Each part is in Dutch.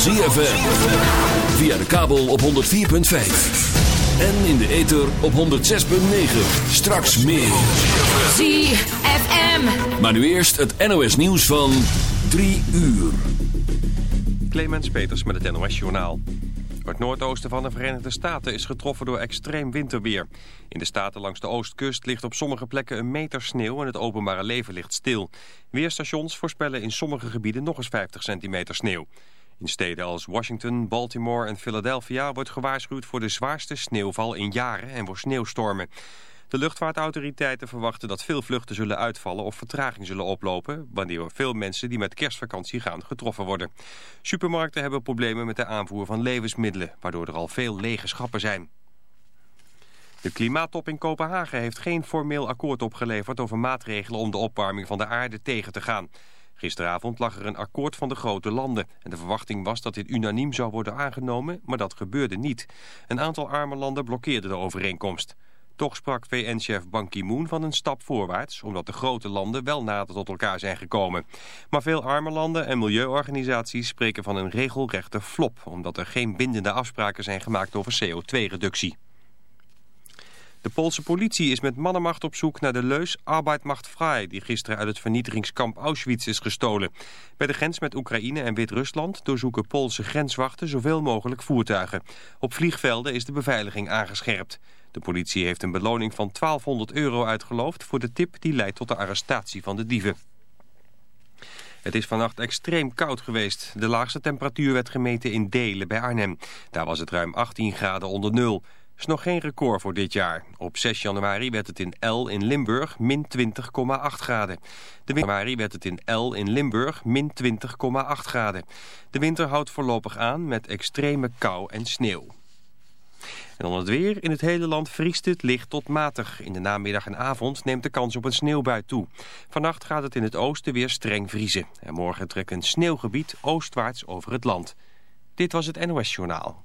van ZFM. Via de kabel op 104.5. En in de ether op 106.9. Straks meer. ZFM. Maar nu eerst het NOS nieuws van 3 uur. Clemens Peters met het NOS Journaal. Het noordoosten van de Verenigde Staten is getroffen door extreem winterweer. In de staten langs de oostkust ligt op sommige plekken een meter sneeuw en het openbare leven ligt stil. Weerstations voorspellen in sommige gebieden nog eens 50 centimeter sneeuw. In steden als Washington, Baltimore en Philadelphia wordt gewaarschuwd voor de zwaarste sneeuwval in jaren en voor sneeuwstormen. De luchtvaartautoriteiten verwachten dat veel vluchten zullen uitvallen of vertraging zullen oplopen, wanneer veel mensen die met kerstvakantie gaan getroffen worden. Supermarkten hebben problemen met de aanvoer van levensmiddelen, waardoor er al veel lege schappen zijn. De klimaattop in Kopenhagen heeft geen formeel akkoord opgeleverd over maatregelen om de opwarming van de aarde tegen te gaan. Gisteravond lag er een akkoord van de grote landen en de verwachting was dat dit unaniem zou worden aangenomen, maar dat gebeurde niet. Een aantal arme landen blokkeerden de overeenkomst. Toch sprak VN-chef Ban Ki-moon van een stap voorwaarts... omdat de grote landen wel nader tot elkaar zijn gekomen. Maar veel arme landen en milieuorganisaties spreken van een regelrechte flop... omdat er geen bindende afspraken zijn gemaakt over CO2-reductie. De Poolse politie is met mannenmacht op zoek naar de leus Arbeid macht vrij... die gisteren uit het vernietigingskamp Auschwitz is gestolen. Bij de grens met Oekraïne en Wit-Rusland doorzoeken Poolse grenswachten zoveel mogelijk voertuigen. Op vliegvelden is de beveiliging aangescherpt. De politie heeft een beloning van 1200 euro uitgeloofd voor de tip die leidt tot de arrestatie van de dieven. Het is vannacht extreem koud geweest. De laagste temperatuur werd gemeten in Delen bij Arnhem. Daar was het ruim 18 graden onder nul. Is nog geen record voor dit jaar. Op 6 januari werd het in El in Limburg min 20,8 graden. De januari werd het in El in Limburg min 20,8 graden. De winter houdt voorlopig aan met extreme kou en sneeuw. En dan het weer. In het hele land vriest het licht tot matig. In de namiddag en avond neemt de kans op een sneeuwbui toe. Vannacht gaat het in het oosten weer streng vriezen. En morgen trekt een sneeuwgebied oostwaarts over het land. Dit was het NOS Journaal.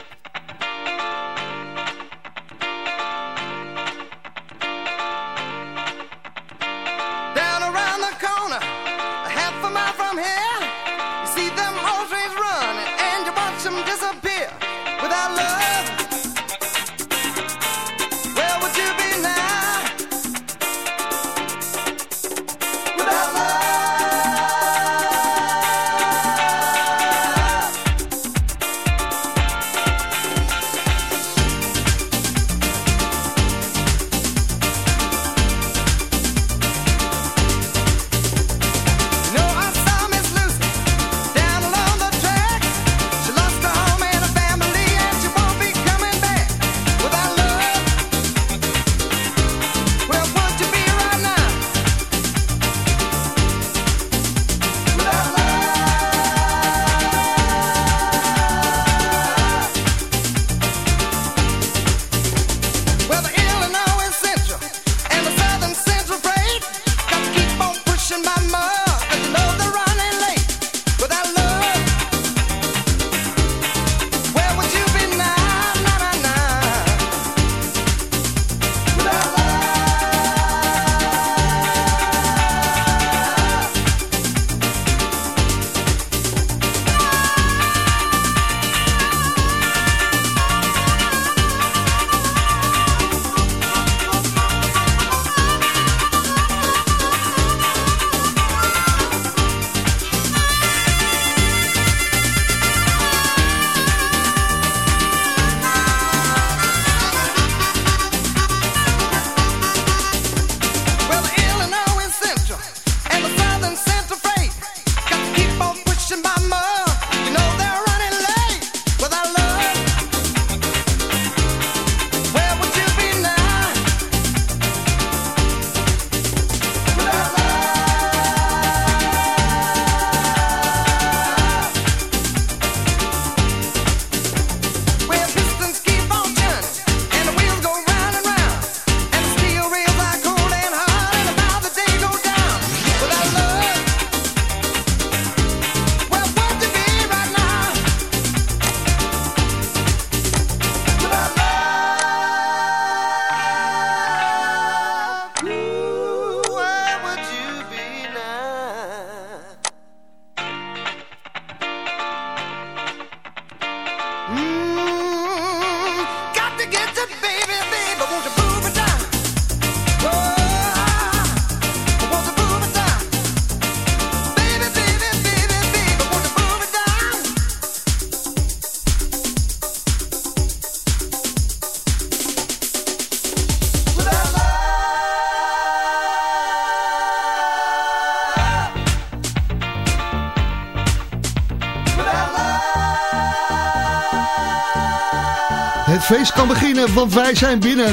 Feest kan beginnen, want wij zijn binnen.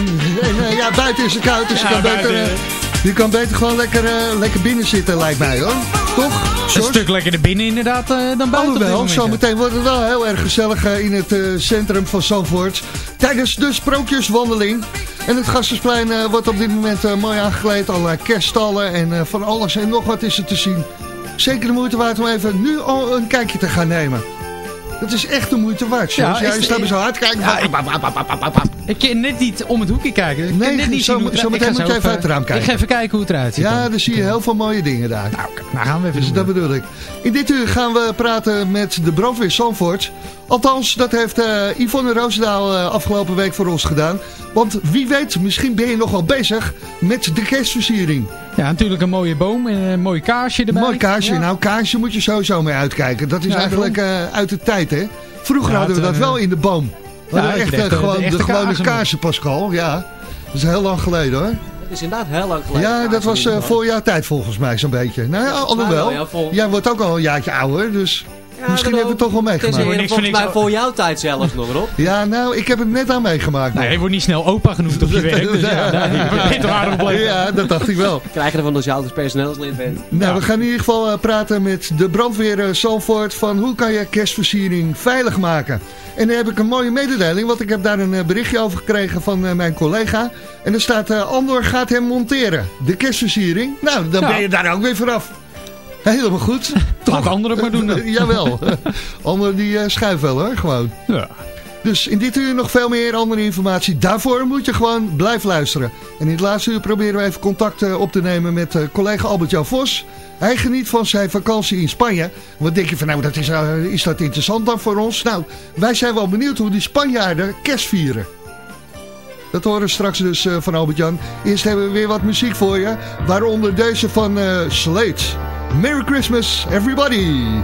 En uh, ja, buiten is het koud, dus je, kan beter, uh, je kan beter gewoon lekker, uh, lekker binnen zitten, lijkt mij hoor. Toch? Een stuk lekkerder binnen inderdaad dan buiten. Alhoewel, zometeen wordt het wel heel erg gezellig in het centrum van Zandvoort. Tijdens de sprookjeswandeling. En het Gastensplein wordt op dit moment mooi aangekleed. Allerlei kerststallen en van alles en nog wat is er te zien. Zeker de moeite waard om even nu al een kijkje te gaan nemen. Dat is echt de moeite waard. Ja, je staat me zo hard kijken. Ik, ik kan net niet om het hoekje kijken. Ik nee, net niet zo, zo, zo meteen moet je even uit het raam kijken. Ik ga even kijken hoe het eruit ziet. Ja, dan zie je heel veel mooie dingen daar. Nou, nou gaan we even Dus dat bedoel ik. In dit uur gaan we praten met de brandweer Zandvoort. Althans, dat heeft uh, Yvonne Roosendaal uh, afgelopen week voor ons gedaan. Want wie weet, misschien ben je nog wel bezig met de kerstversiering. Ja, natuurlijk een mooie boom en een mooi kaarsje erbij. Mooi kaarsje. Ja. Nou, kaarsje moet je sowieso mee uitkijken. Dat is ja, eigenlijk uh, uit de tijd, hè? Vroeger ja, hadden we dat wel in de boom. We ja, hadden echt, echt gewoon, de, de gewone kaarsen, Pascal. Ja, dat is heel lang geleden, hoor. Dat is inderdaad heel lang geleden. Ja, dat was uh, voorjaar tijd volgens mij zo'n beetje. Nou ja, alhoewel. Ja, vol... Jij wordt ook al een jaartje ouder, dus... Ja, Misschien hebben we het toch wel meegemaakt. Het is volgens mij voor jouw tijd zelfs nog, Rob. Ja, nou, ik heb het net aan meegemaakt. Nee, je wordt niet snel opa genoemd op je werk. Dus ja, ja, dat dacht ik wel. Krijg je ervan als je ouders personeelslid bent. Nou, we gaan in ieder geval uh, praten met de brandweer uh, Zalvoort van hoe kan je kerstversiering veilig maken. En dan heb ik een mooie mededeling, want ik heb daar een uh, berichtje over gekregen van mijn collega. En er staat, Andor gaat hem monteren. De kerstversiering. Nou, dan ben je daar ook weer vanaf. Helemaal goed. Toch anderen maar doen. Jawel. anderen die uh, schuiven wel hoor, gewoon. Ja. Dus in dit uur nog veel meer andere informatie. Daarvoor moet je gewoon blijven luisteren. En in het laatste uur proberen we even contact uh, op te nemen met uh, collega Albert-Jan Vos. Hij geniet van zijn vakantie in Spanje. Wat denk je van, nou, dat is, is dat interessant dan voor ons? Nou, wij zijn wel benieuwd hoe die Spanjaarden kerst vieren. Dat horen we straks dus van Albert-Jan. Eerst hebben we weer wat muziek voor je. Waaronder deze van Slate. Merry Christmas, everybody!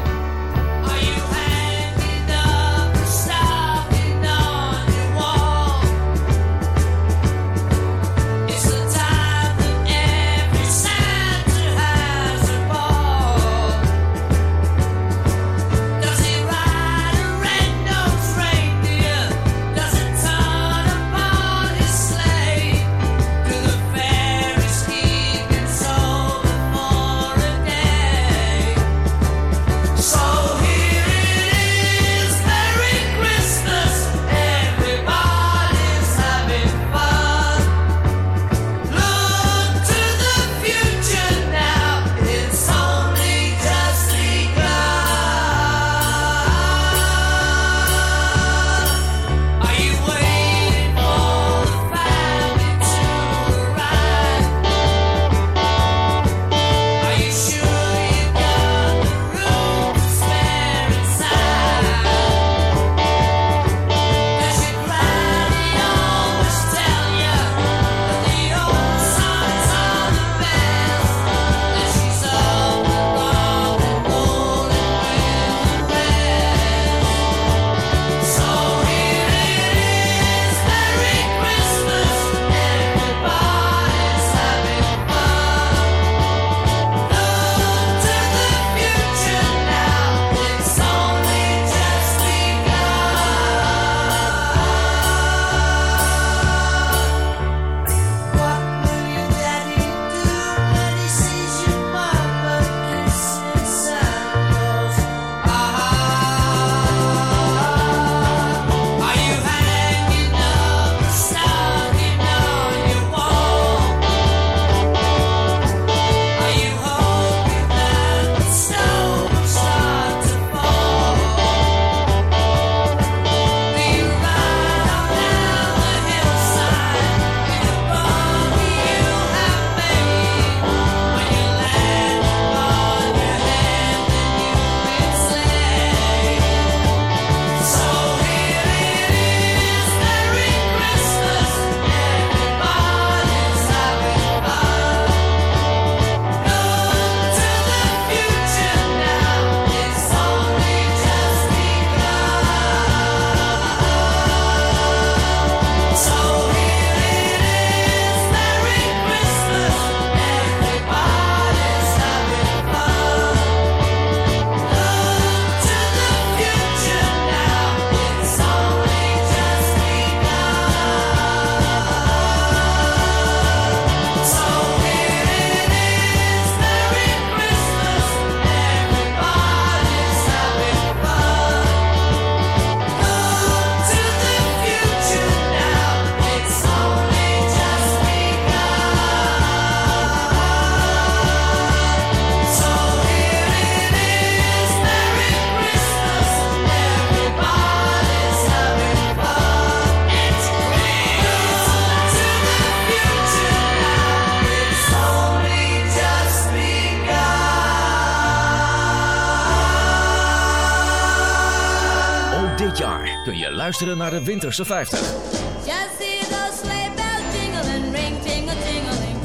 Luisteren naar de Winterse 50.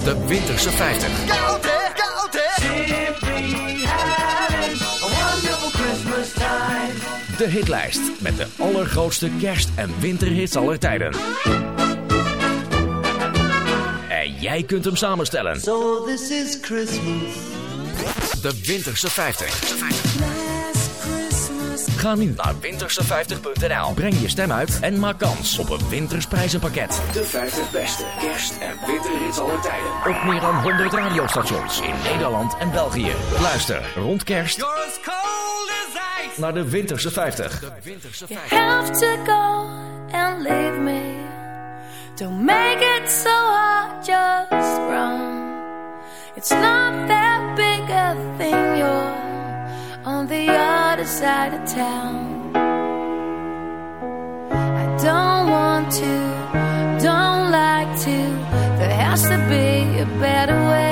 De Winterse 50. Go there, go there. Simply having a wonderful Christmas time. De hitlijst met de allergrootste kerst- en winterhits aller tijden. En jij kunt hem samenstellen. So this is Christmas. De Winterse 50. Ga nu naar winterse50.nl. Breng je stem uit en maak kans op een wintersprijzenpakket. De 50 beste kerst- en winterhits aller tijden. Op meer dan 100 radiostations in Nederland en België. Luister rond kerst You're as cold as ice. naar de Winterse 50. De Winterse 50. have to go and leave me. Don't make it so hard, just run. It's not that big a thing, you're on the other side of town. I don't want to, don't like to. There has to be a better way.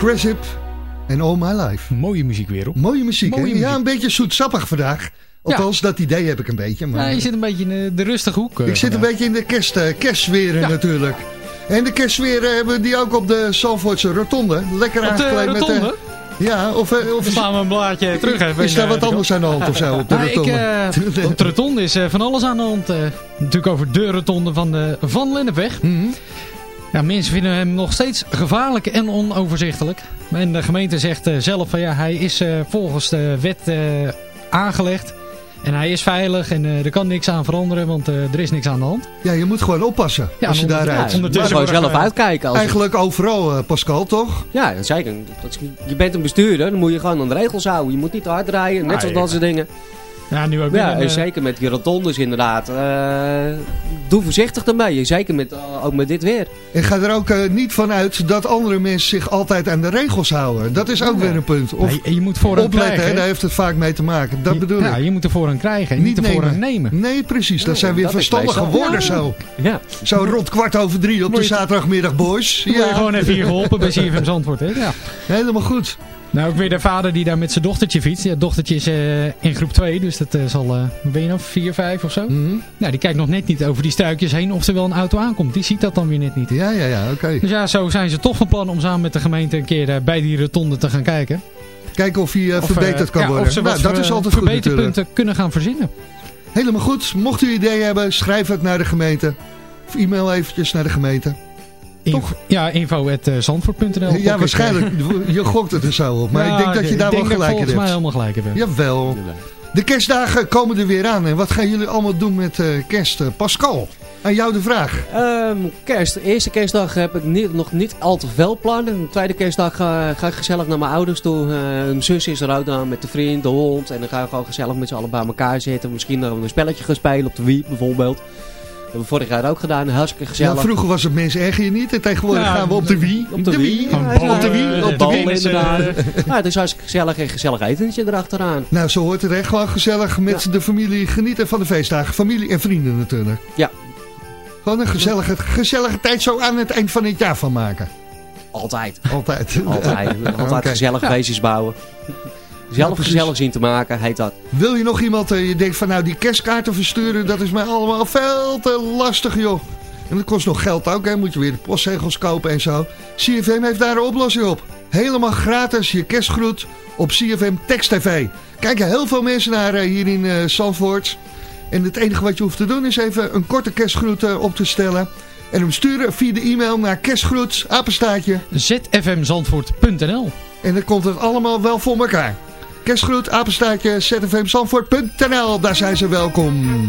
Hip en All My Life. Mooie muziek weer op. Mooie muziek Mooie hè? muziek. Ja, een beetje zoetsappig vandaag. Althans, dat idee heb ik een beetje. Maar... Ja, je zit een beetje in de, de rustige hoek. eh, Ik zit een beetje in de kerst, eh, natuurlijk. En de kerstsferen hebben we die ook op de Zalvoortse rotonde. Lekker de aangekleed met... rotonde? eh, ja, of, eh, of We slaan een blaadje terug even. is daar eh, wat de anders aan de hand of zo op de Nou, ik, rotonde? eh, op de rotonde is eh, van alles aan de hand. eh. natuurlijk over de rotonde van de Van Lennepweg. Mhm. Ja, mensen vinden hem nog steeds gevaarlijk en onoverzichtelijk. En de gemeente zegt eh, zelf van ja, hij is eh, volgens de wet eh, aangelegd. En hij is veilig en er kan niks aan veranderen, want er is niks aan de hand. Ja, je moet gewoon oppassen Ja, als je daar ja, rijdt. ondertussen Maar gewoon zelf uitkijken. Als Eigenlijk overal, eh, Pascal, toch? Ja, zeker. Je bent een bestuurder, dan moet je gewoon aan de regels houden. Je moet niet te hard rijden, net Ah, zoals ja. dat soort dingen. Ja, nu ook Ja, en eh, zeker met die rotondes inderdaad. Eh, doe voorzichtig ermee, zeker met, eh, ook met dit weer. En ga er ook niet van uit dat andere mensen zich altijd aan de regels houden. Dat is ook weer een punt. Of nee, je moet voorrang opletten, krijgen. hè, daar heeft het vaak mee te maken. Dat Je- bedoel ja, ik. je moet er voorrang krijgen en niet, Niet voorrang nemen. Nee, precies. Dat zijn weer verstandige woorden Ja. zo. Ja. Zo rond kwart over drie op de zaterdagmiddag, boys. Word je gewoon Ja, even hier geholpen bij CFM Zandvoort. Hè? Ja. helemaal goed. Nou, ook weer de vader die daar met zijn dochtertje fietst. Ja, dochtertje is eh, in groep 2, dus dat eh, zal, eh ben je nou, 4, 5 of zo? Mhm. Nou, die kijkt nog net niet over die struikjes heen of er wel een auto aankomt. Die ziet dat dan weer net niet. Ja, ja, ja, oké. Dus ja, zo zijn ze toch van plan om samen met de gemeente een keer bij die rotonde te gaan kijken. Kijken of hij verbeterd kan ja, worden. Of ze Nou, wat dat is altijd goed verbeterpunten kunnen gaan verzinnen. Helemaal goed. Mocht u ideeën hebben, schrijf het naar de gemeente. Of e-mail eventjes naar de gemeente. Info, ja, info.zandvoort.nl. Ja, waarschijnlijk. Je gokt het er zo op. Maar ik denk dat je daar wel gelijk in volgens mij hebt. helemaal gelijk heb. Jawel. De kerstdagen komen er weer aan. En wat gaan jullie allemaal doen met eh, kerst? Eh, Pascal, aan jou de vraag. Ehm, kerst. De eerste kerstdag heb ik niet, nog niet al te veel plannen. De tweede kerstdag ga, ga ik gezellig naar mijn ouders toe. Eh, mijn zus is er ook dan met de vriend, de hond. En dan gaan we gewoon gezellig met z'n allen bij elkaar zitten. Misschien we een spelletje gaan spelen op de Wii bijvoorbeeld. Hebben we vorig jaar ook gedaan. Hartstikke Ja, gezellig. vroeger was het mensen erger je niet. En tegenwoordig Ja, gaan we op de Wii. Op de. Ja, Op de ja, Op de Wii. inderdaad. Ja, het is hartstikke gezellig en gezellig etentje erachteraan. Nou, zo hoort het echt gewoon gezellig met de familie genieten van de feestdagen. Familie en vrienden natuurlijk. Ja. Gewoon een gezellige, gezellige tijd zo aan het eind van het jaar van maken. Altijd. Altijd. Altijd. Altijd gezellig feestjes bouwen. Zelf gezellig zien te maken, heet dat. Wil je nog iemand, eh, je denkt van nou die kerstkaarten versturen, dat is mij allemaal veel te lastig joh. En dat kost nog geld ook, hè. moet je weer de postzegels kopen en zo. CFM heeft daar een oplossing op. Helemaal gratis je kerstgroet op CFM Text TV. Kijken heel veel mensen naar eh, hier in eh Zandvoort. En het enige wat je hoeft te doen is even een korte kerstgroet op te stellen. En hem sturen via de e-mail naar kerstgroet, apenstaartje. zfmzandvoort.nl En dan komt het allemaal wel voor elkaar. Kerstgroet, apenstaartje, zfmzandvoort.nl. Daar zijn ze welkom.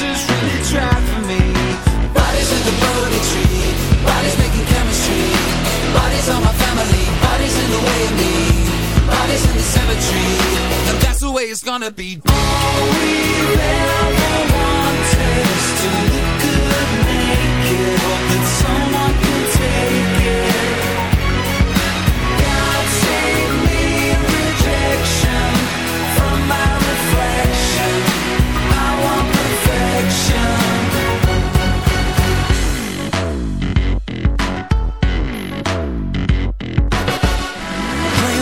Jesus really tried for me. Bodies in the tree, bodies making chemistry. Bodies on my family, bodies in the way of me. Bodies in the cemetery, and that's the way it's gonna be. All we've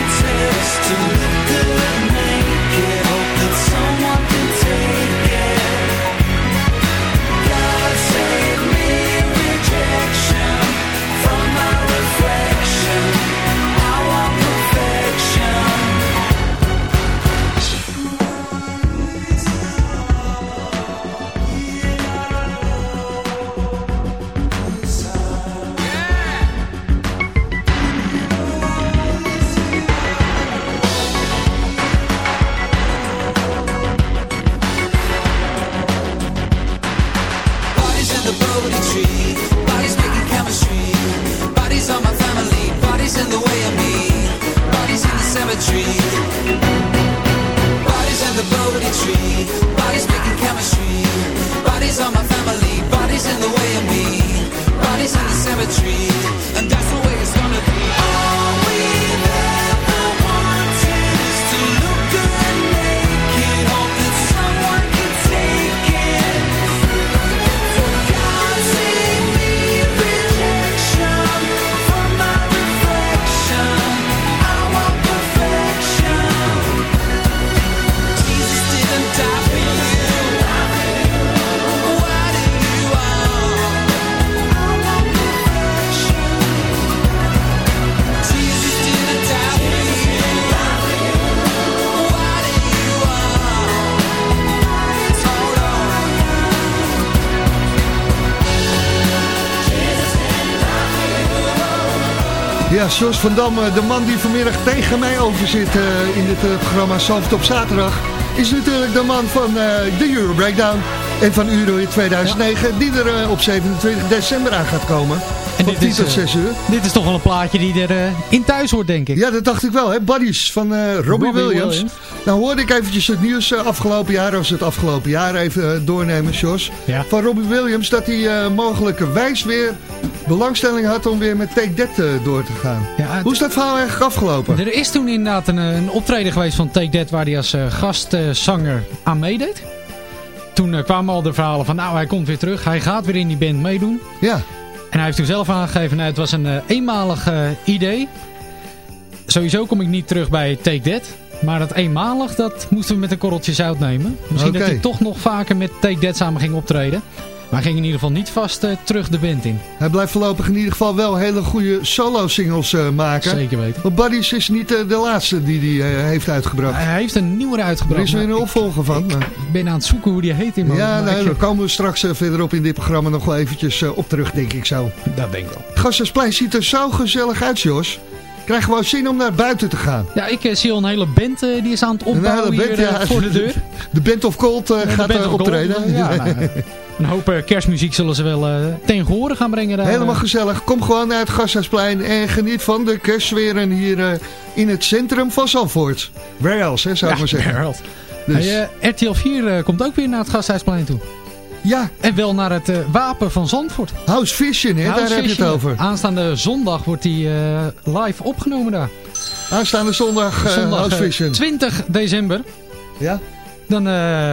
is to look good naked. Jos van Dam, eh, de man die vanmiddag tegen mij over zit eh, in dit eh, programma Zalvert op zaterdag, is natuurlijk de man van de Euro Breakdown en van Euro in 2009, die er op 27 december aan gaat komen. En van dit 10 is, tot eh, 6 uur. Dit is toch wel een plaatje die er eh, in thuis hoort, denk ik. Ja, dat dacht ik wel, hè? Buddies van eh, Robbie, Robbie Williams. Williams. Nou hoorde ik eventjes het nieuws afgelopen jaar, als we het afgelopen jaar even doornemen, Jos. Ja. Van Robbie Williams, dat hij mogelijkerwijs weer belangstelling had om weer met Take That door te gaan. Hoe is dat verhaal eigenlijk afgelopen? Er is toen inderdaad een, een optreden geweest van Take That waar hij als gastzanger aan meedeed. Toen kwamen al de verhalen van nou hij komt weer terug, hij gaat weer in die band meedoen. Ja. En hij heeft toen zelf aangegeven, nou, het was een eh, eenmalig eh, idee. Sowieso kom ik niet terug bij Take That. Maar dat eenmalig, dat moesten we met een korreltje zout nemen. Misschien dat hij toch nog vaker met Take That samen ging optreden. Maar ging in ieder geval niet vast eh, terug de band in. Hij blijft voorlopig in ieder geval wel hele goede solo-singles eh, maken. Zeker weten. Want Buddies is niet eh, de laatste die hij heeft uitgebracht. Hij heeft een nieuwe uitgebracht. Er is weer een opvolger van. Ik ben aan het zoeken hoe die heet in mijn Ja, nou, daar komen we straks verderop in dit programma nog wel eventjes op terug, denk ik zo. Dat denk ik wel. Gassersplein ziet er zo gezellig uit, Jos. Krijg gewoon zin om naar buiten te gaan. Ja, ik zie al een hele band die is aan het opbouwen hier eh, voor de deur. De Band of Cold Ja, gaat Band of Gold, optreden. ja, nou, een hoop eh, kerstmuziek zullen ze wel eh ten gehore gaan brengen. Daar. Helemaal gezellig. Kom gewoon naar het Gasthuisplein en geniet van de kerstsferen hier eh, in het centrum van Zandvoort. Where else, hè, zou ik Ja, maar zeggen. where else. Dus, Hey, eh, RTL 4 eh, komt ook weer naar het Gasthuisplein toe. ja, En wel naar het eh, wapen van Zandvoort. House Vision, hè, daar heb je het over. Aanstaande zondag wordt die eh, live opgenomen daar. Aanstaande zondag, eh, zondag House eh, Vision. 20 december. Ja? Dan eh,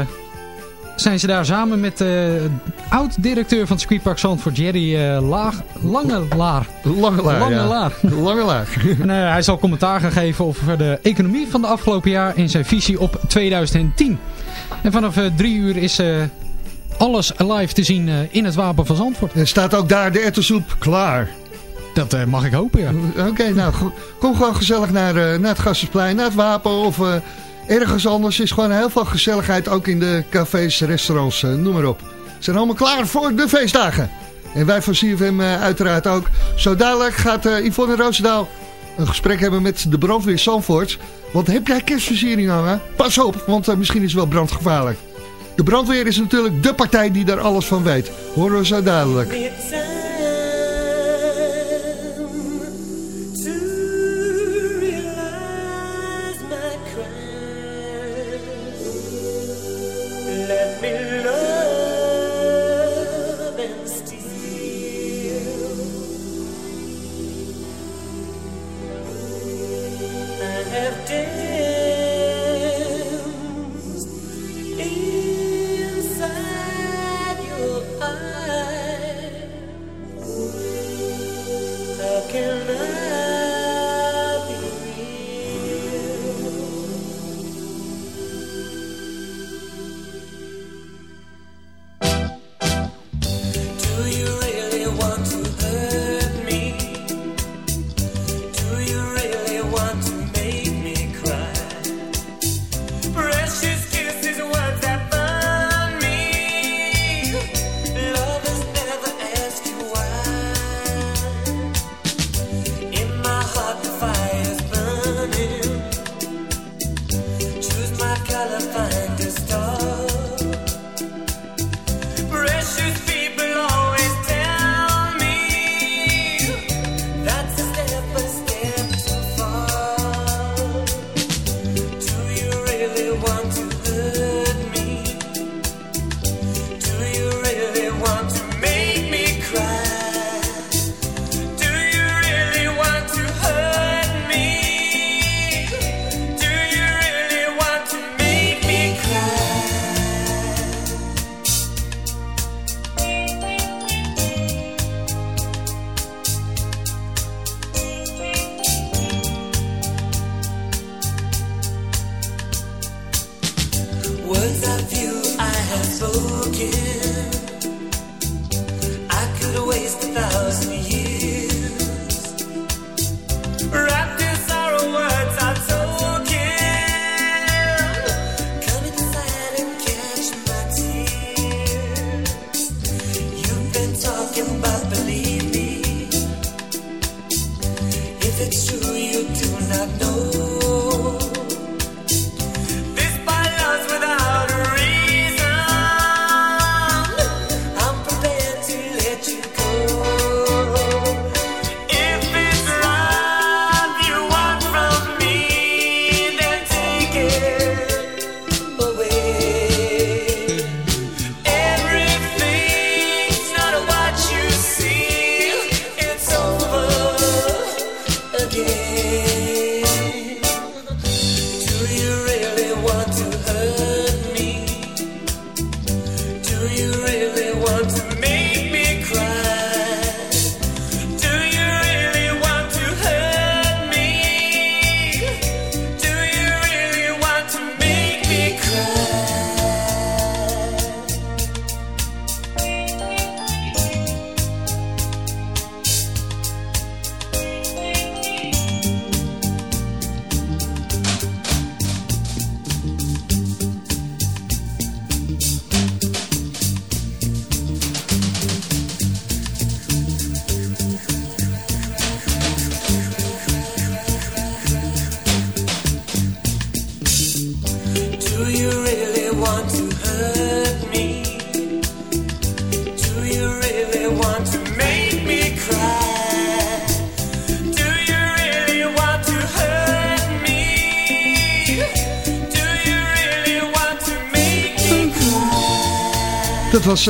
zijn ze daar samen met de oud-directeur van het circuitpark Zandvoort, Jerry eh, Laag, Langelaar. Langelaar, ja. Langelaar. Langelaar. En, eh, hij zal commentaar gaan geven over de economie van de afgelopen jaar in zijn visie op 2010. En vanaf eh, drie uur is eh, alles live te zien eh, in het Wapen van Zandvoort. Er staat ook daar de ettensoep klaar. Dat eh, mag ik hopen, ja. Oké, nou, kom gewoon gezellig naar, eh, naar het Gasthuisplein, naar het Wapen of eh, ergens anders. Er is gewoon heel veel gezelligheid, ook in de cafés, restaurants, eh, noem maar op. Zijn allemaal klaar voor de feestdagen. En wij van CFM eh, uiteraard ook. Zo dadelijk gaat eh, Yvonne Roosendaal een gesprek hebben met de brandweer Zandvoort. Want heb jij kerstversiering hangen? Pas op, want misschien is het wel brandgevaarlijk. De brandweer is natuurlijk de partij die daar alles van weet. Horen we zo dadelijk.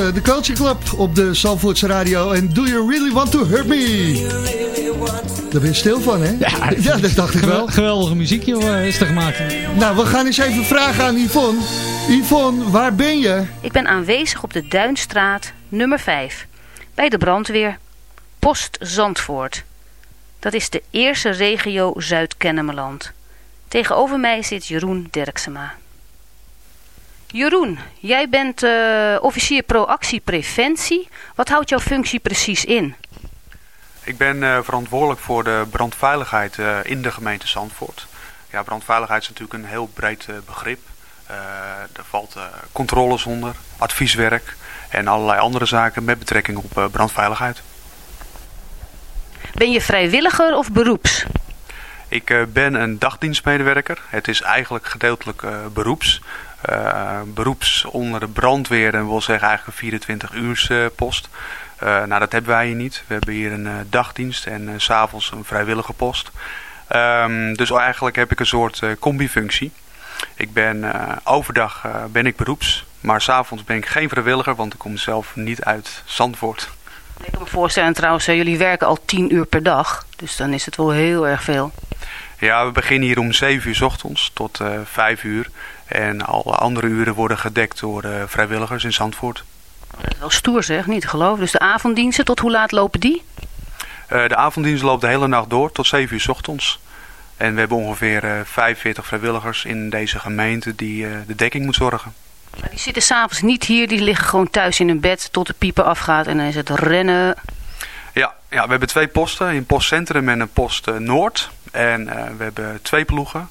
De Culture Club op de Zandvoortse Radio. En Do You Really Want To Hurt Me? Daar ben je stil van, hè? Ja, ja dat dacht ik wel. Geweldige muziek, joh, is er gemaakt. Nou, we gaan eens even vragen aan Yvonne. Yvonne, waar ben je? Ik ben aanwezig op de Duinstraat, nummer 5. Bij de brandweer. Post Zandvoort. Dat is de eerste regio Zuid-Kennemerland. Tegenover mij zit Jeroen Derksema. Jeroen, jij bent uh, officier pro-actie preventie. Wat houdt jouw functie precies in? Ik ben uh, verantwoordelijk voor de brandveiligheid uh, in de gemeente Zandvoort. Ja, brandveiligheid is natuurlijk een heel breed begrip. er valt controles onder, advieswerk en allerlei andere zaken met betrekking op brandveiligheid. Ben je vrijwilliger of beroeps? Ik ben een dagdienstmedewerker. Het is eigenlijk gedeeltelijk beroeps. Uh, beroeps onder de brandweer en wil zeggen eigenlijk een 24 uur post. nou dat hebben wij hier niet. We hebben hier een dagdienst en s s'avonds een vrijwillige post. Um, dus eigenlijk heb ik een soort combifunctie. Ik ben overdag ben ik beroeps, maar s'avonds ben ik geen vrijwilliger, want ik kom zelf niet uit Zandvoort. Ik kan me voorstellen trouwens, jullie werken al 10 uur per dag. Dus dan is het wel heel erg veel. Ja, we beginnen hier om 7 uur s ochtends tot uh, 5 uur. En alle andere uren worden gedekt door uh, vrijwilligers in Zandvoort. Dat is wel stoer zeg, niet te geloven. Dus de avonddiensten, tot hoe laat lopen die? Uh, de avonddienst loopt de hele nacht door tot 7 uur s ochtends. En we hebben ongeveer uh, 45 vrijwilligers in deze gemeente die de dekking moet zorgen. Maar die zitten s'avonds niet hier, die liggen gewoon thuis in hun bed tot de pieper afgaat en dan is het rennen. Ja, ja we hebben twee posten, een postcentrum en een post Noord. En uh, we hebben twee ploegen.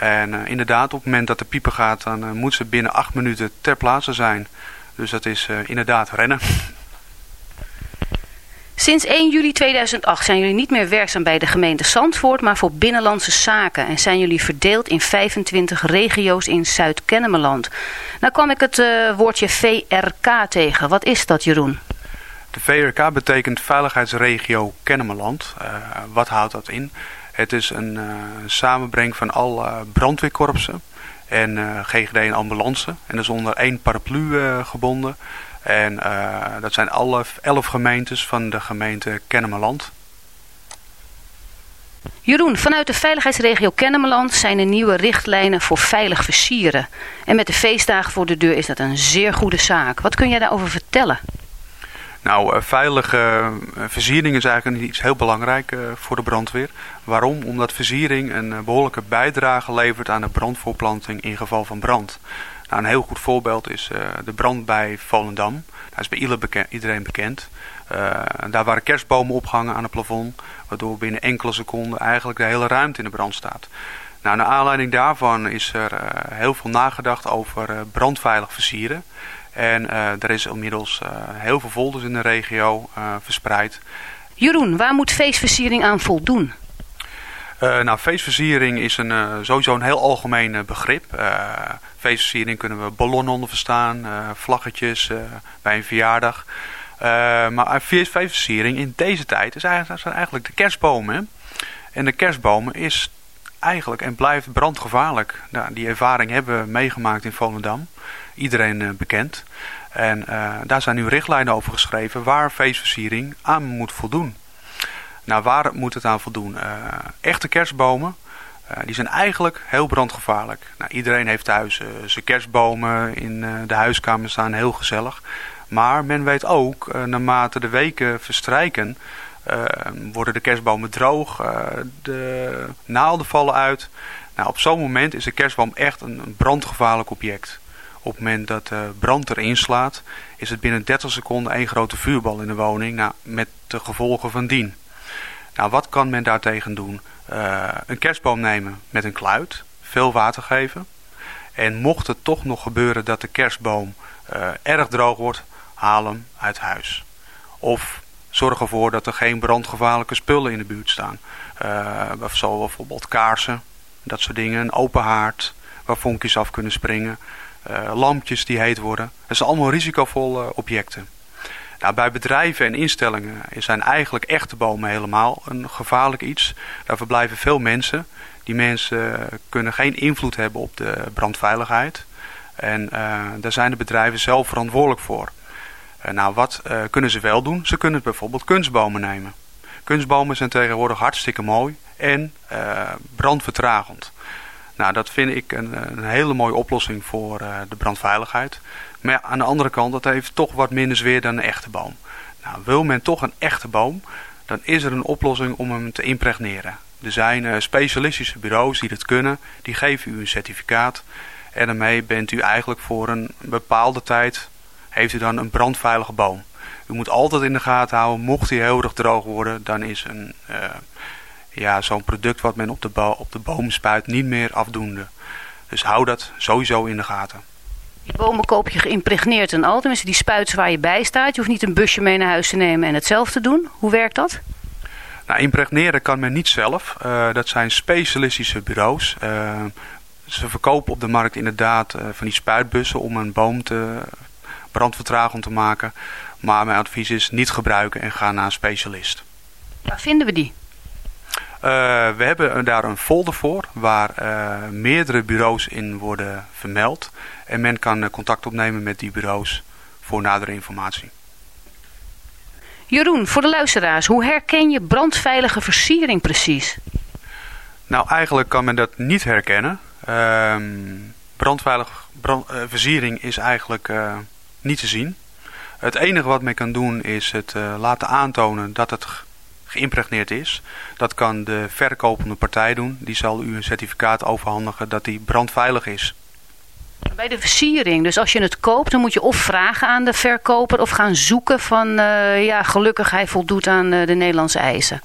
En uh, inderdaad, op het moment dat de pieper gaat, dan uh, moet ze binnen acht minuten ter plaatse zijn. Dus dat is inderdaad rennen. Sinds 1 juli 2008 zijn jullie niet meer werkzaam bij de gemeente Zandvoort, maar voor Binnenlandse Zaken. En zijn jullie verdeeld in 25 regio's in Zuid-Kennemerland. Nou kwam ik het woordje VRK tegen. Wat is dat, Jeroen? De VRK betekent Veiligheidsregio Kennemerland. Wat houdt dat in? Het is een uh, samenbreng van alle brandweerkorpsen en GGD en ambulance. En dat is onder één paraplu gebonden. En dat zijn alle elf gemeentes van de gemeente Kennemerland. Jeroen, vanuit de veiligheidsregio Kennemerland zijn er nieuwe richtlijnen voor veilig versieren. En met de feestdagen voor de deur is dat een zeer goede zaak. Wat kun jij daarover vertellen? Nou, uh, veilige uh, versiering is eigenlijk iets heel belangrijk uh, voor de brandweer. Waarom? Omdat versiering een behoorlijke bijdrage levert aan de brandvoorplanting in geval van brand. Nou, een heel goed voorbeeld is de brand bij Volendam. Dat is bij iedereen bekend. Daar waren kerstbomen opgehangen aan het plafond. Waardoor binnen enkele seconden eigenlijk de hele ruimte in de brand staat. Nou, naar aanleiding daarvan is er heel veel nagedacht over brandveilig versieren. En er is inmiddels heel veel folders in de regio verspreid. Jeroen, waar moet feestversiering aan voldoen? Uh, nou, feestversiering is een, uh, sowieso een heel algemeen uh, begrip. feestversiering kunnen we ballonnen onder verstaan, vlaggetjes bij een verjaardag. maar feestversiering in deze tijd is eigenlijk, zijn eigenlijk de kerstbomen. En de kerstbomen is eigenlijk en blijft brandgevaarlijk. Nou, die ervaring hebben we meegemaakt in Volendam. Iedereen bekend. En daar zijn nu richtlijnen over geschreven waar feestversiering aan moet voldoen. Nou, waar moet het aan voldoen? Uh, echte kerstbomen, uh, die zijn eigenlijk heel brandgevaarlijk. Nou, iedereen heeft thuis uh, zijn kerstbomen in de huiskamer staan, heel gezellig. Maar men weet ook, naarmate de weken verstrijken, worden de kerstbomen droog, de naalden vallen uit. Nou, op zo'n moment is de kerstboom echt een brandgevaarlijk object. Op het moment dat de brand erin slaat, is het binnen 30 seconden één grote vuurbal in de woning, nou, met de gevolgen van dien. Nou, wat kan men daartegen doen? Uh, een kerstboom nemen met een kluit, veel water geven. En mocht het toch nog gebeuren dat de kerstboom uh, erg droog wordt, haal hem uit huis. Of zorg ervoor dat er geen brandgevaarlijke spullen in de buurt staan. Uh, zo bijvoorbeeld kaarsen, dat soort dingen. Een open haard waar vonkjes af kunnen springen. Lampjes die heet worden. Dat zijn allemaal risicovolle objecten. Nou, bij bedrijven en instellingen zijn eigenlijk echte bomen helemaal een gevaarlijk iets. Daar verblijven veel mensen. Die mensen kunnen geen invloed hebben op de brandveiligheid. En uh, daar zijn de bedrijven zelf verantwoordelijk voor. Eh, nou, wat eh, kunnen ze wel doen? Ze kunnen bijvoorbeeld kunstbomen nemen. Kunstbomen zijn tegenwoordig hartstikke mooi en brandvertragend. Nou, dat vind ik een, een hele mooie oplossing voor de brandveiligheid. Maar ja, aan de andere kant, dat heeft toch wat minder zweer dan een echte boom. Nou, wil men toch een echte boom, dan is er een oplossing om hem te impregneren. Er zijn specialistische bureaus die dat kunnen, die geven u een certificaat. En daarmee bent u eigenlijk voor een bepaalde tijd heeft u dan een brandveilige boom. U moet altijd in de gaten houden, mocht hij heel erg droog worden, dan is een, ja, zo'n product wat men op de, op de boom spuit niet meer afdoende. Dus hou dat sowieso in de gaten. Die bomen koop je geïmpregneerd en al, tenminste die spuiten waar je bij staat. Je hoeft niet een busje mee naar huis te nemen en het zelf te doen. Hoe werkt dat? Nou, impregneren kan men niet zelf. Uh, dat zijn specialistische bureaus. Uh, ze verkopen op de markt inderdaad van die spuitbussen om een boom te brandvertragend te maken. Maar mijn advies is niet gebruiken en ga naar een specialist. Waar vinden we die? Uh, we hebben daar een folder voor waar uh, meerdere bureaus in worden vermeld. En men kan uh, contact opnemen met die bureaus voor nadere informatie. Jeroen, voor de luisteraars, hoe herken je brandveilige versiering precies? Nou, eigenlijk kan men dat niet herkennen. Ehm, brandveilige brand, versiering is eigenlijk niet te zien. Het enige wat men kan doen is het uh, laten aantonen dat het geïmpregneerd is. Dat kan de verkopende partij doen. Die zal u een certificaat overhandigen dat die brandveilig is. Bij de versiering, dus als je het koopt, dan moet je of vragen aan de verkoper of gaan zoeken van uh, ja, gelukkig hij voldoet aan uh, de Nederlandse eisen.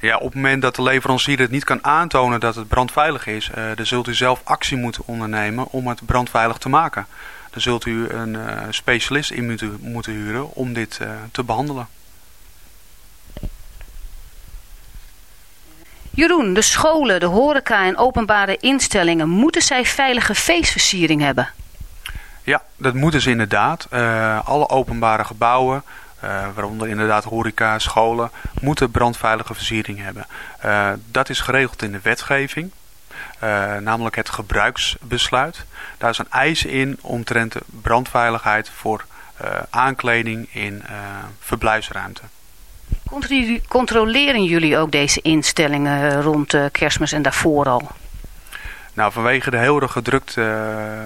Ja, op het moment dat de leverancier het niet kan aantonen dat het brandveilig is, dan zult u zelf actie moeten ondernemen om het brandveilig te maken dan zult u een specialist in moeten, moeten huren om dit te behandelen. Jeroen, de scholen, de horeca en openbare instellingen, moeten zij veilige feestversiering hebben? Ja, dat moeten ze inderdaad. Uh, alle openbare gebouwen, waaronder inderdaad horeca, scholen, moeten brandveilige versiering hebben. dat is geregeld in de wetgeving. Namelijk het gebruiksbesluit. Daar is een eis in omtrent brandveiligheid voor aankleding in verblijfsruimte. Controleren jullie ook deze instellingen rond kerstmis en daarvoor al? Nou, vanwege de heel erg gedrukt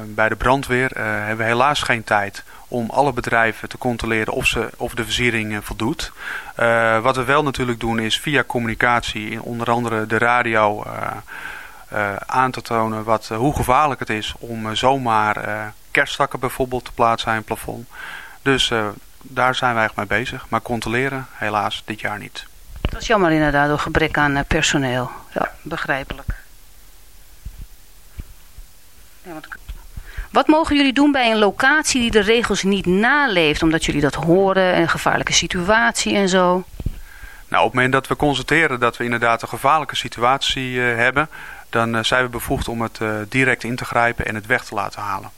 bij de brandweer hebben we helaas geen tijd om alle bedrijven te controleren of, ze, of de versiering voldoet. wat we wel natuurlijk doen is via communicatie, in onder andere de radio aan te tonen wat, hoe gevaarlijk het is om zomaar kerststakken bijvoorbeeld te plaatsen in het plafond. Dus daar zijn wij echt mee bezig. Maar controleren helaas dit jaar niet. Dat is jammer inderdaad door gebrek aan personeel. Ja, begrijpelijk. Ja, wat... wat mogen jullie doen bij een locatie die de regels niet naleeft? Omdat jullie dat horen, een gevaarlijke situatie en zo. Nou, op het moment dat we constateren dat we inderdaad een gevaarlijke situatie hebben dan eh, zijn we bevoegd om het eh, direct in te grijpen en het weg te laten halen.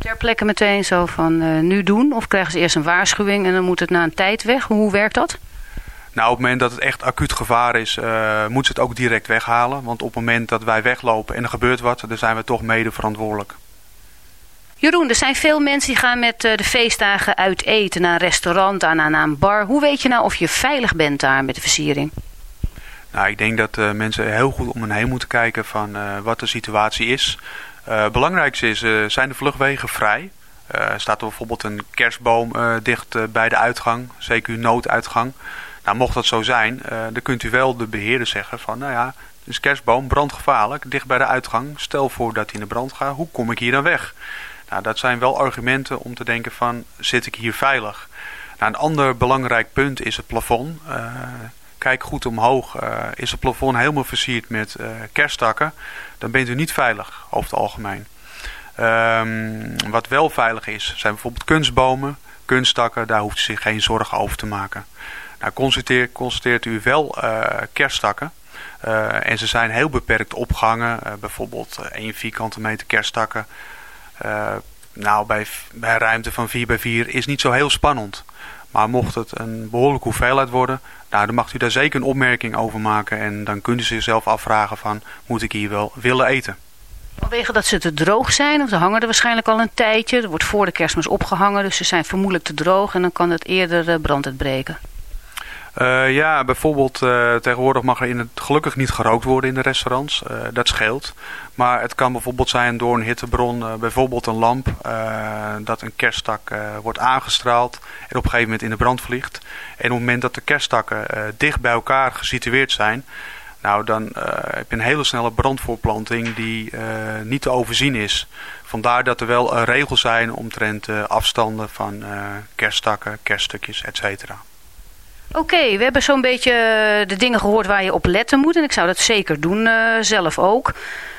Ter plekke meteen zo van uh, nu doen? Of krijgen ze eerst een waarschuwing en dan moet het na een tijd weg? Hoe werkt dat? Nou, op het moment dat het echt acuut gevaar is, uh, moeten ze het ook direct weghalen. Want op het moment dat wij weglopen en er gebeurt wat, dan zijn we toch mede verantwoordelijk. Jeroen, er zijn veel mensen die gaan met uh, de feestdagen uit eten naar een restaurant, naar, naar een bar. Hoe weet je nou of je veilig bent daar met de versiering? Nou, ik denk dat uh, mensen heel goed om hen heen moeten kijken van uh, wat de situatie is. Uh, belangrijkste is, zijn de vluchtwegen vrij? staat er bijvoorbeeld een kerstboom dicht bij de uitgang, zeker nooduitgang. Nou, mocht dat zo zijn, dan kunt u wel de beheerder zeggen van, nou ja, is kerstboom, brandgevaarlijk, dicht bij de uitgang. Stel voor dat hij in de brand gaat, hoe kom ik hier dan weg? Nou, dat zijn wel argumenten om te denken van, zit ik hier veilig? Nou, een ander belangrijk punt is het plafond kijk goed omhoog. Uh, is het plafond helemaal versierd met uh, kersttakken, dan bent u niet veilig over het algemeen. Um, wat wel veilig is, zijn bijvoorbeeld kunstbomen, kunsttakken, daar hoeft u zich geen zorgen over te maken. Nou, constateert, constateert u wel uh, en ze zijn heel beperkt opgehangen, bijvoorbeeld 1 vierkante meter kersttakken. nou, bij, bij ruimte van 4 bij 4 is niet zo heel spannend. Maar mocht het een behoorlijke hoeveelheid worden, nou, dan mag u daar zeker een opmerking over maken. En dan kunt u zichzelf afvragen van, moet ik hier wel willen eten? Vanwege dat ze te droog zijn, of ze hangen er waarschijnlijk al een tijdje. Er wordt voor de kerstmis opgehangen, dus ze zijn vermoedelijk te droog en dan kan het eerder eh, brand uitbreken. Uh, ja, bijvoorbeeld uh, tegenwoordig mag er in het gelukkig niet gerookt worden in de restaurants. Uh, dat scheelt. Maar het kan bijvoorbeeld zijn door een hittebron, bijvoorbeeld een lamp, dat een kersttak wordt aangestraald en op een gegeven moment in de brand vliegt. En op het moment dat de kersttakken dicht bij elkaar gesitueerd zijn, nou dan heb je een hele snelle brandvoorplanting die niet te overzien is. Vandaar dat er wel regels zijn omtrent afstanden van kersttakken, kerststukjes, et Oké, we hebben zo'n beetje eh, de dingen gehoord waar je op letten moet. En ik zou dat zeker doen, uh, zelf ook.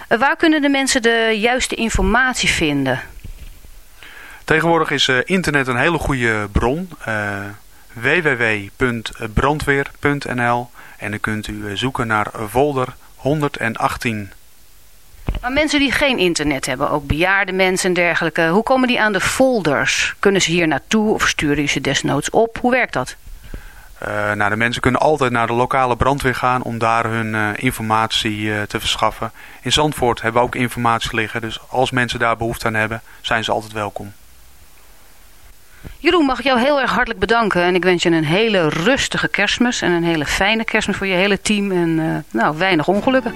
Uh, waar kunnen de mensen de juiste informatie vinden? Tegenwoordig is internet een hele goede bron. www.brandweer.nl En dan kunt u zoeken naar folder 118. Maar mensen die geen internet hebben, ook bejaarde mensen en dergelijke, hoe komen die aan de folders? Kunnen ze hier naartoe of sturen ze desnoods op? Hoe werkt dat? Uh, nou, de mensen kunnen altijd naar de lokale brandweer gaan om daar hun uh, informatie uh, te verschaffen. In Zandvoort hebben we ook informatie liggen, dus als mensen daar behoefte aan hebben, zijn ze altijd welkom. Jeroen, mag ik jou heel erg hartelijk bedanken en ik wens je een hele rustige kerstmis en een hele fijne kerstmis voor je hele team en nou, weinig ongelukken.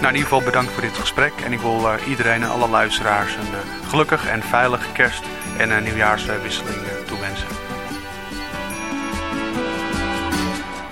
Nou, in ieder geval bedankt voor dit gesprek en ik wil iedereen en alle luisteraars een gelukkig en veilige kerst en een nieuwjaarswisseling toewensen.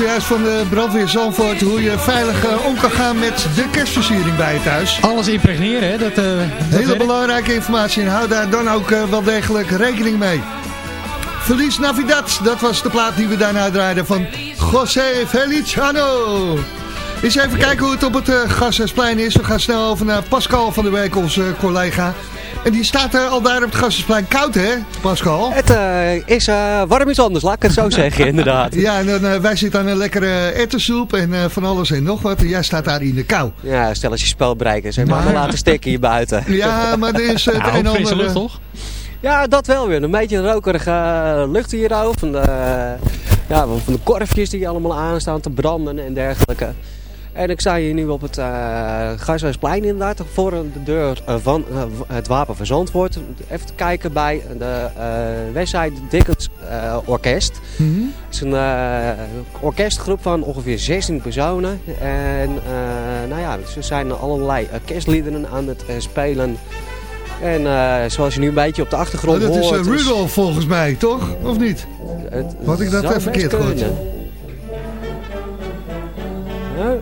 zojuist van de brandweer Zandvoort hoe je veilig eh, om kan gaan met de kerstversiering bij je thuis. Alles impregneren, hè? Dat, dat Hele belangrijke informatie en hou daar dan ook eh, wel degelijk rekening mee. Feliz Navidad, dat was de plaat die we daarna draaiden van José Feliciano. Eens even kijken hoe het op het uh, Gasthuisplein is. We gaan snel over naar Pascal van der Week, onze eh, collega. En die staat er al daar op het Gasthuisplein koud, hè, Pascal? Het eh, is eh, warm iets anders, laat ik het zo zeggen, inderdaad. Ja, en dan, eh, wij zitten aan een lekkere ettensoep en eh, van alles en nog wat. En jij staat daar in de kou. Ja, stel als je maar Maar- laten stikken hier buiten. Ja, maar er is het Nou, een ander... lucht, eh, toch? Ja, dat wel weer. Een beetje rokerige eh, lucht hier ook. Van de, ja, van de korfjes die allemaal aanstaan te branden en dergelijke. En ik sta hier nu op het uh, Gasthuisplein inderdaad, voor de deur eh, van uh, het Wapen van Zandvoort. Even te kijken bij de uh, Westside Dickens Orkest. Mhm. Het is een orkestgroep van ongeveer 16 personen. En nou ja, ze zijn allerlei kerstliederen aan het spelen. En zoals je nu een beetje op de achtergrond oh, dat hoort... Is Rudolf volgens mij, toch? Of niet? Had ik dat even verkeerd gehoord? Ja,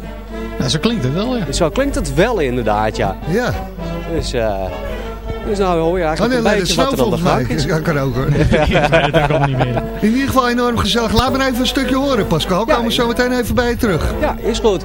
zo klinkt het wel, ja. Zo klinkt het wel inderdaad, ja. Ja. Dus, uh, dus nou hoor je eigenlijk oh, nee, een beetje wat er aan de gang is. Ja, kan ook hoor. ja, dat kan niet meer. In ieder geval enorm gezellig. Laat me even een stukje horen, Pascal. Komen we zo meteen even bij je terug. Ja, is goed.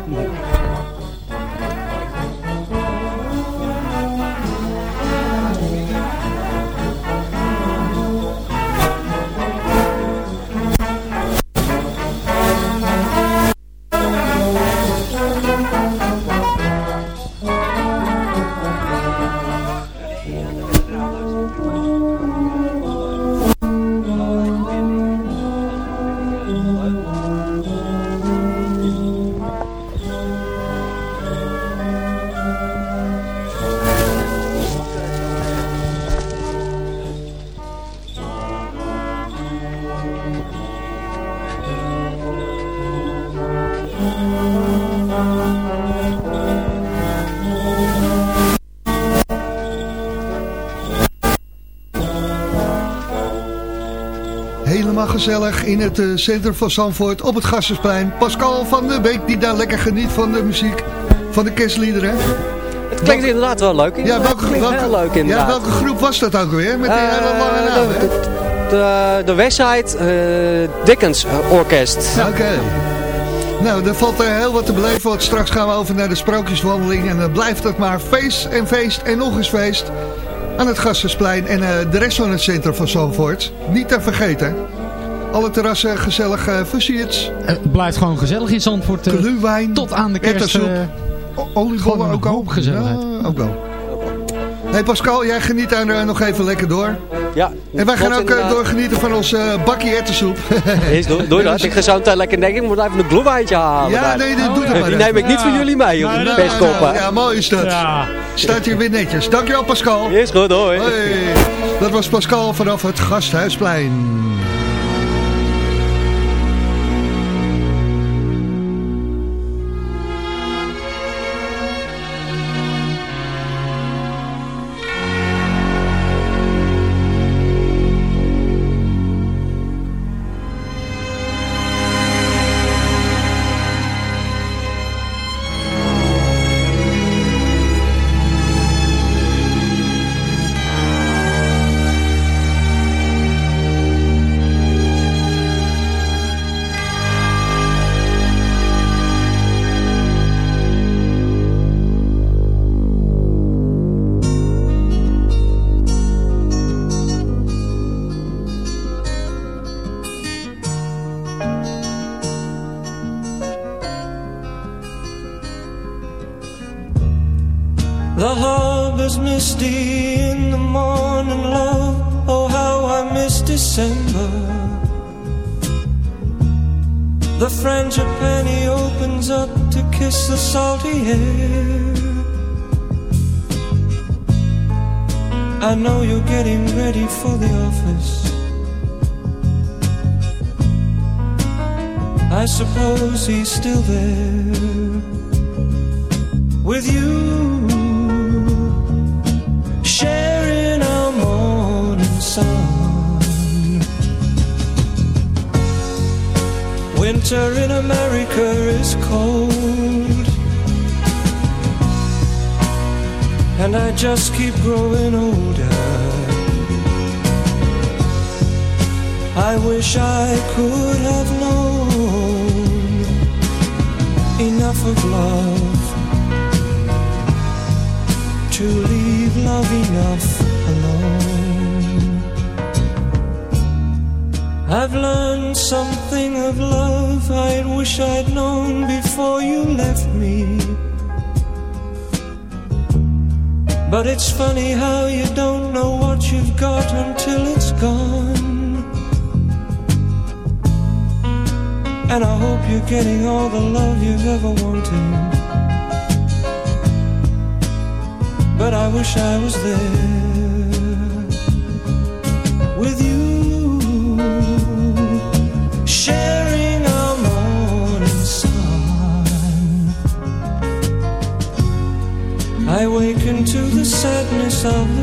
Gezellig in het uh, centrum van Zandvoort op het Gassersplein. Pascal van der Beek die daar lekker geniet van de muziek van de kerstliederen. Het klinkt inderdaad wel leuk. Ja, welke, welke, heel leuk inderdaad. Ja, welke groep was dat ook weer? Met die uh, hele lange naam, de, de, de Westside uh, Dickens Orkest. Oké. Okay. Nou, er valt er heel wat te beleven, want straks gaan we over naar de sprookjeswandeling. En dan blijft het maar feest en feest en nog eens feest aan het Gassersplein en uh, de rest van het centrum van Zandvoort. Niet te vergeten. Alle terrassen gezellig uh, versierd. Het blijft gewoon gezellig in Zandvoort. Uh, Gluwijn. Tot aan de kerst. Uh, oliebollen ook al. gezelligheid. Ja, ook wel. Hey Pascal, jij geniet daar nog even lekker door. Ja. En wij gaan ook doorgenieten van onze bakkie erwtensoep. Is, doe, doe dat. Ik ga zo meteen lekker denken, ik moet even een gloewijntje halen. Ja, daar. nee, dat doe oh, maar Die neem ik niet voor jullie mee, Best nou, nou, ja, mooi is dat. Ja. Staat hier weer netjes. Dankjewel Pascal. Is goed, hoi. Hey. Dat was Pascal vanaf het Gasthuisplein. Salty air. I know you're getting ready for the office. I suppose he's still there with you sharing our morning sun. Winter in America is cold, and I just keep growing older. I wish I could have known enough of love to leave love enough alone. I've learned something of love I wish I'd known before you left me. But it's funny how you don't know what you've got until it's gone. And I hope you're getting all the love you've ever wanted. But I wish I was there. of the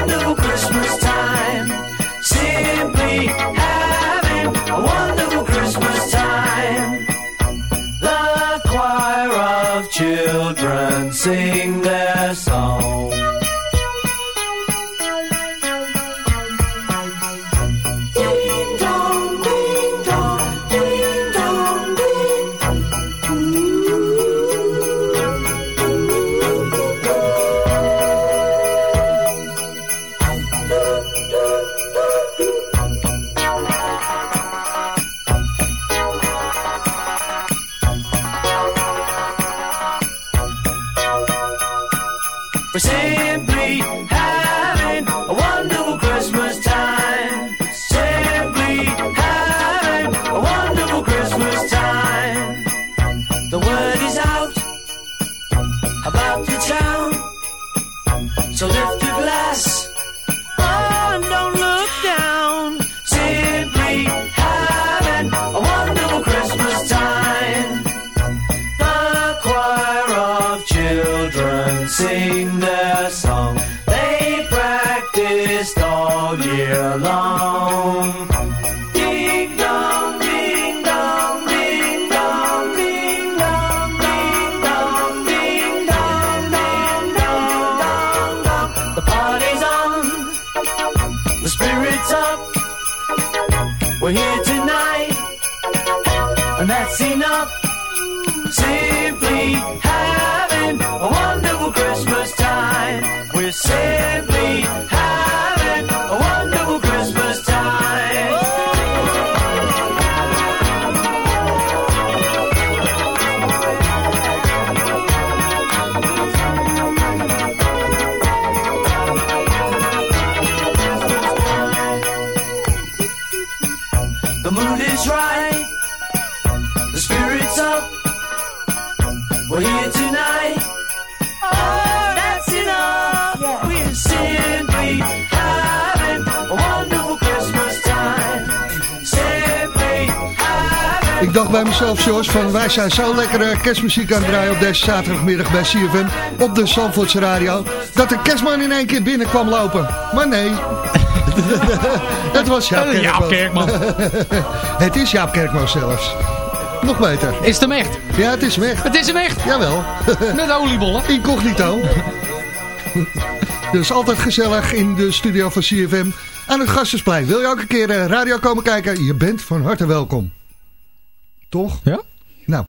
say bij mezelf, George, van wij zijn zo lekkere kerstmuziek aan het draaien op deze zaterdagmiddag bij CFM op de Zandvoortse Radio, dat de kerstman in één keer binnen kwam lopen. Maar nee. Het was Jaap Jaap Kerkman. het is Jaap Kerkman zelfs. Nog beter. Is het hem echt? Ja, het is hem echt. Het is hem echt? Jawel. Met oliebollen. Incognito. Dus altijd gezellig in de studio van CFM aan het Gastensplein. Wil je ook een keer eh, radio komen kijken? Je bent van harte welkom. Toch? Ja?